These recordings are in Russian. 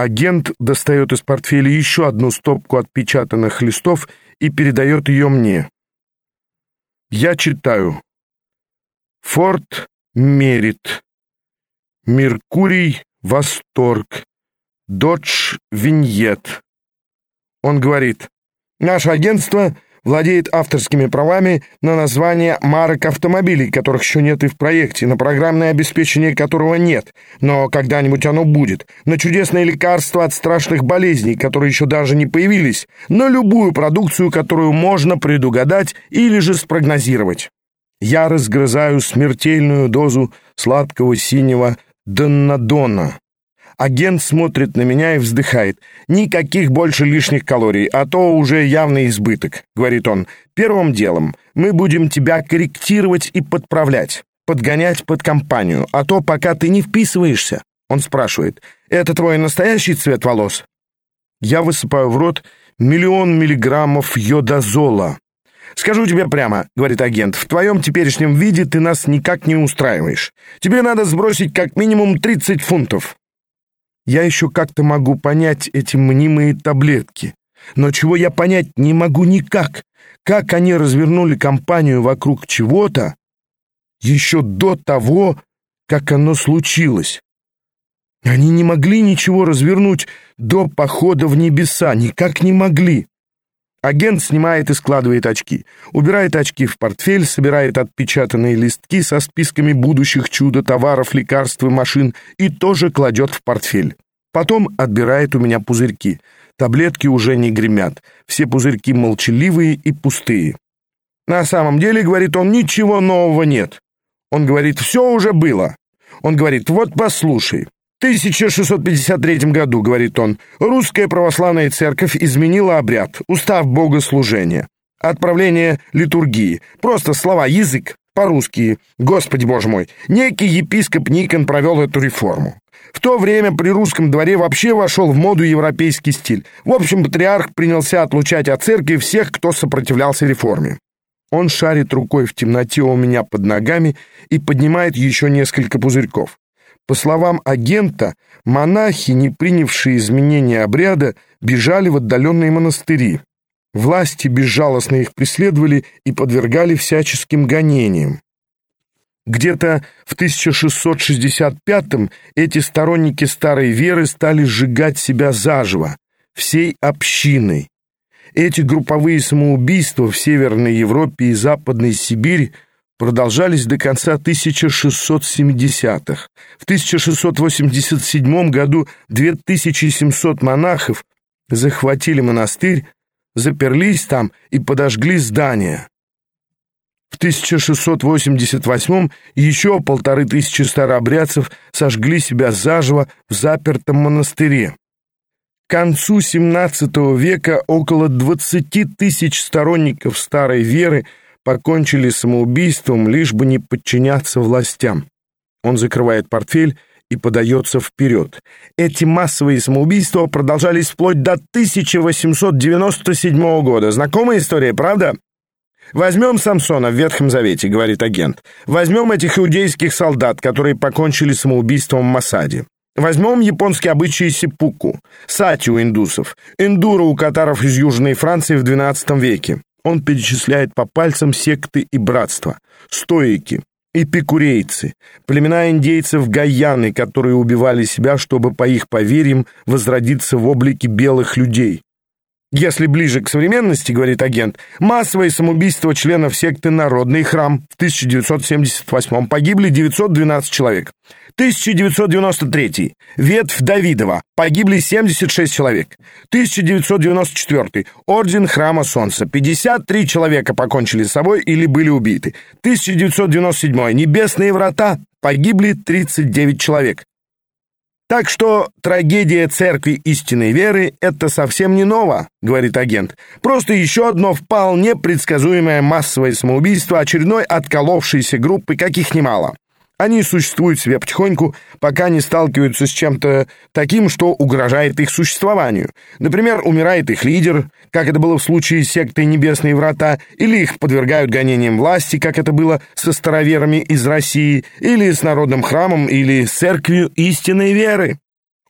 Агент достает из портфеля еще одну стопку отпечатанных листов и передает ее мне. Я читаю. Форт Мерит. Меркурий Восторг. Додж Виньет. Он говорит, наше агентство владеет авторскими правами на название марок автомобилей, которых еще нет и в проекте, на программное обеспечение которого нет, но когда-нибудь оно будет, на чудесные лекарства от страшных болезней, которые еще даже не появились, на любую продукцию, которую можно предугадать или же спрогнозировать. Я разгрызаю смертельную дозу сладкого синего доннадона, Агент смотрит на меня и вздыхает. «Никаких больше лишних калорий, а то уже явный избыток», — говорит он. «Первым делом мы будем тебя корректировать и подправлять, подгонять под компанию, а то пока ты не вписываешься». Он спрашивает. «Это твой настоящий цвет волос?» Я высыпаю в рот миллион миллиграммов йодазола. «Скажу тебе прямо», — говорит агент, — «в твоем теперешнем виде ты нас никак не устраиваешь. Тебе надо сбросить как минимум 30 фунтов». Я еще как-то могу понять эти мнимые таблетки. Но чего я понять не могу никак. Как они развернули компанию вокруг чего-то еще до того, как оно случилось. Они не могли ничего развернуть до похода в небеса, никак не могли. Агент снимает и складывает очки, убирает очки в портфель, собирает отпечатанные листки со списками будущих чудо-товаров, лекарств и машин и тоже кладет в портфель. Потом отбирает у меня пузырьки. Таблетки уже не гремят, все пузырьки молчаливые и пустые. На самом деле, говорит он, ничего нового нет. Он говорит, все уже было. Он говорит, вот послушай, 1653 году, говорит он, русская православная церковь изменила обряд, устав богослужения, отправление литургии, просто слова, язык, по-русски, господи боже мой, некий епископ Никон провел эту реформу. В то время при русском дворе вообще вошел в моду европейский стиль. В общем, патриарх принялся отлучать от церкви всех, кто сопротивлялся реформе. Он шарит рукой в темноте у меня под ногами и поднимает еще несколько пузырьков. По словам агента, монахи, не принявшие изменения обряда, бежали в отдаленные монастыри. Власти безжалостно их преследовали и подвергали всяческим гонениям. Где-то в 1665-м эти сторонники старой веры стали сжигать себя заживо, всей общиной. Эти групповые самоубийства в Северной Европе и Западной Сибири продолжались до конца 1670-х. В 1687 году 2700 монахов захватили монастырь, заперлись там и подожгли здание. В 1688 еще полторы тысячи старообрядцев сожгли себя заживо в запертом монастыре. К концу XVII века около 20 тысяч сторонников старой веры покончили самоубийством, лишь бы не подчиняться властям. Он закрывает портфель и подается вперед. Эти массовые самоубийства продолжались вплоть до 1897 года. Знакомая история, правда? «Возьмем Самсона в Ветхом Завете», — говорит агент. «Возьмем этих иудейских солдат, которые покончили самоубийством в Масаде. Возьмем японский обычай сипуку, сати у индусов, эндуро у катаров из Южной Франции в XII веке. Он перечисляет по пальцам секты и братства, стоики, эпикурейцы, племена индейцев Гаяны, которые убивали себя, чтобы, по их поверьям, возродиться в облике белых людей. Если ближе к современности, говорит агент, массовое самоубийство членов секты «Народный храм» в 1978 погибли 912 человек. 1993. Ветвь Давидова. Погибли 76 человек. 1994. Орден Храма Солнца. 53 человека покончили с собой или были убиты. 1997. Небесные врата. Погибли 39 человек. Так что трагедия церкви истинной веры — это совсем не ново, говорит агент. Просто еще одно вполне предсказуемое массовое самоубийство очередной отколовшейся группы, каких немало. Они существуют себе потихоньку, пока не сталкиваются с чем-то таким, что угрожает их существованию. Например, умирает их лидер, как это было в случае с сектой «Небесные врата», или их подвергают гонениям власти, как это было со староверами из России, или с народным храмом, или с церковью истинной веры.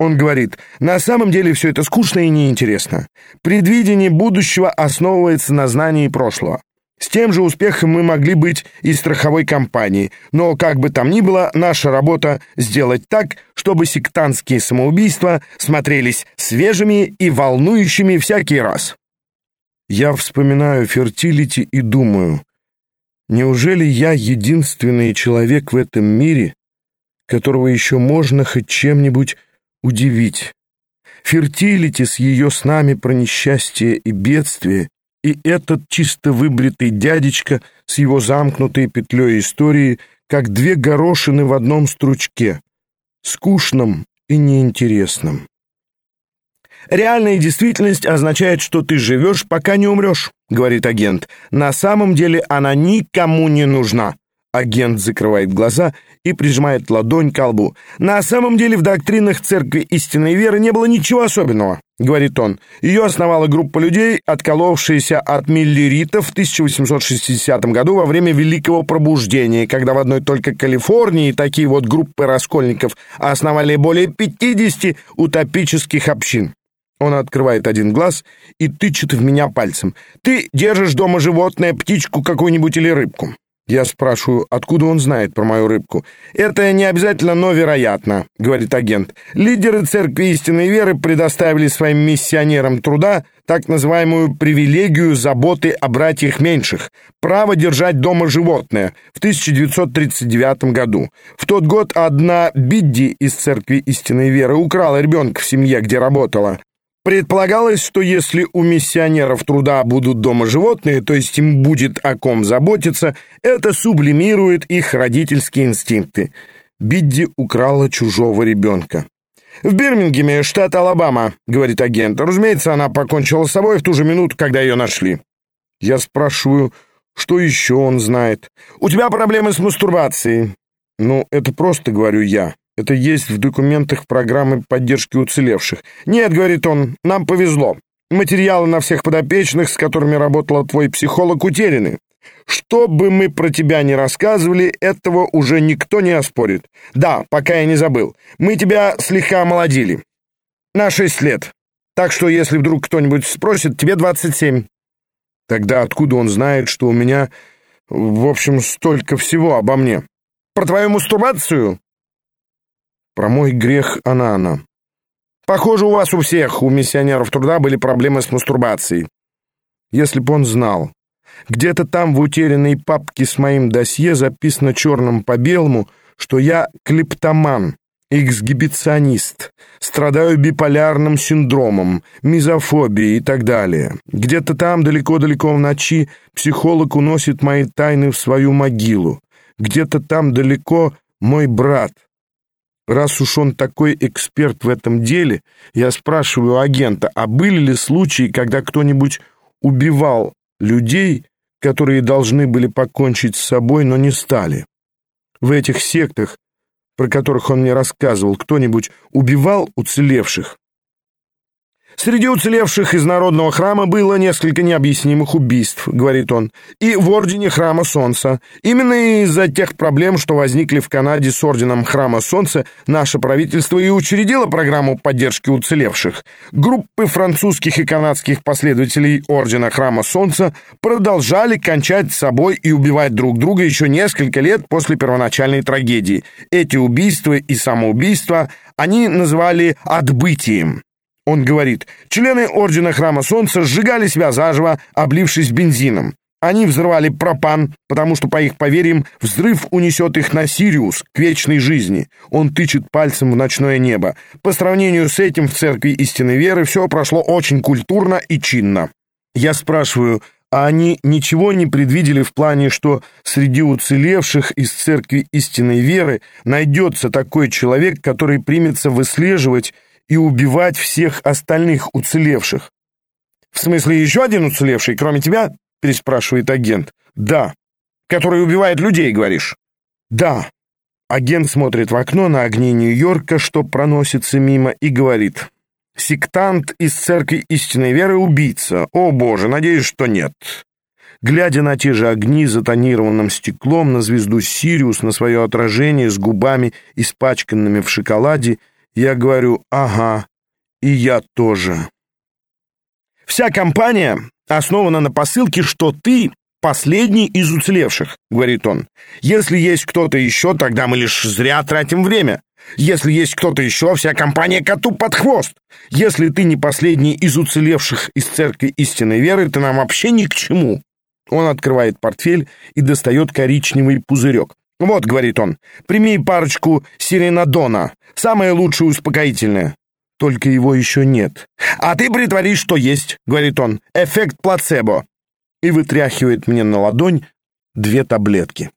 Он говорит, на самом деле все это скучно и неинтересно. Предвидение будущего основывается на знании прошлого. С тем же успехом мы могли быть и страховой компанией, но, как бы там ни было, наша работа — сделать так, чтобы сектантские самоубийства смотрелись свежими и волнующими всякий раз. Я вспоминаю фертилити и думаю, неужели я единственный человек в этом мире, которого еще можно хоть чем-нибудь удивить. Фертилити с ее снами про несчастье и бедствие, и этот чисто выбритый дядечка с его замкнутой петлей истории, как две горошины в одном стручке, скучном и неинтересном. «Реальная действительность означает, что ты живешь, пока не умрешь», — говорит агент. «На самом деле она никому не нужна. Агент закрывает глаза и прижимает ладонь к лбу. «На самом деле в доктринах Церкви Истинной Веры не было ничего особенного», — говорит он. «Ее основала группа людей, отколовшаяся от миллеритов в 1860 году во время Великого Пробуждения, когда в одной только Калифорнии такие вот группы раскольников основали более 50 утопических общин». Он открывает один глаз и тычет в меня пальцем. «Ты держишь дома животное, птичку какую-нибудь или рыбку?» Я спрашиваю, откуда он знает про мою рыбку. «Это не обязательно, но вероятно», — говорит агент. «Лидеры Церкви Истинной Веры предоставили своим миссионерам труда так называемую привилегию заботы о братьях меньших, право держать дома животное в 1939 году. В тот год одна Бидди из Церкви Истинной Веры украла ребенка в семье, где работала. Предполагалось, что если у миссионеров труда будут дома животные, то есть им будет о ком заботиться, это сублимирует их родительские инстинкты. Бидди украла чужого ребенка. «В Бирмингеме, штат Алабама», — говорит агент. «Разумеется, она покончила с собой в ту же минуту, когда ее нашли». Я спрашиваю, что еще он знает. «У тебя проблемы с мастурбацией». «Ну, это просто, — говорю я. Это есть в документах программы поддержки уцелевших. Нет, говорит он, нам повезло. Материалы на всех подопечных, с которыми работал твой психолог, утеряны. Что бы мы про тебя ни рассказывали, этого уже никто не оспорит. Да, пока я не забыл. Мы тебя слегка омолодили. На шесть лет. Так что, если вдруг кто-нибудь спросит, тебе 27. Тогда откуда он знает, что у меня, в общем, столько всего обо мне? Про твою мастурбацию? Про мой грех Анана. Похоже, у вас у всех, у миссионеров труда, были проблемы с мастурбацией. Если б он знал. Где-то там в утерянной папке с моим досье записано черным по белому, что я клептоман, эксгибиционист, страдаю биполярным синдромом, мизофобией и так далее. Где-то там, далеко-далеко в ночи, психолог уносит мои тайны в свою могилу. Где-то там далеко мой брат — Раз уж он такой эксперт в этом деле, я спрашиваю агента, а были ли случаи, когда кто-нибудь убивал людей, которые должны были покончить с собой, но не стали? В этих сектах, про которых он мне рассказывал, кто-нибудь убивал уцелевших? Среди уцелевших из народного храма было несколько необъяснимых убийств, говорит он, и в ордене храма Солнца. Именно из-за тех проблем, что возникли в Канаде с орденом храма Солнца, наше правительство и учредило программу поддержки уцелевших. Группы французских и канадских последователей ордена храма Солнца продолжали кончать с собой и убивать друг друга еще несколько лет после первоначальной трагедии. Эти убийства и самоубийства они называли «отбытием». Он говорит, члены Ордена Храма Солнца сжигали себя заживо, облившись бензином. Они взрывали пропан, потому что, по их поверьям, взрыв унесет их на Сириус, к вечной жизни. Он тычет пальцем в ночное небо. По сравнению с этим в Церкви Истинной Веры все прошло очень культурно и чинно. Я спрашиваю, а они ничего не предвидели в плане, что среди уцелевших из Церкви Истинной Веры найдется такой человек, который примется выслеживать и убивать всех остальных уцелевших. «В смысле, еще один уцелевший, кроме тебя?» — переспрашивает агент. «Да». «Который убивает людей, говоришь?» «Да». Агент смотрит в окно на огни Нью-Йорка, что проносится мимо, и говорит. «Сектант из церкви истинной веры убийца. О, боже, надеюсь, что нет». Глядя на те же огни за тонированным стеклом, на звезду Сириус, на свое отражение с губами, испачканными в шоколаде, Я говорю, ага, и я тоже. Вся компания основана на посылке, что ты последний из уцелевших, говорит он. Если есть кто-то еще, тогда мы лишь зря тратим время. Если есть кто-то еще, вся компания коту под хвост. Если ты не последний из уцелевших из церкви истинной веры, ты нам вообще ни к чему. Он открывает портфель и достает коричневый пузырек. «Вот», — говорит он, — «прими парочку сиренадона, самое лучшее успокоительное». Только его еще нет. «А ты притворись, что есть», — говорит он, — «эффект плацебо». И вытряхивает мне на ладонь две таблетки.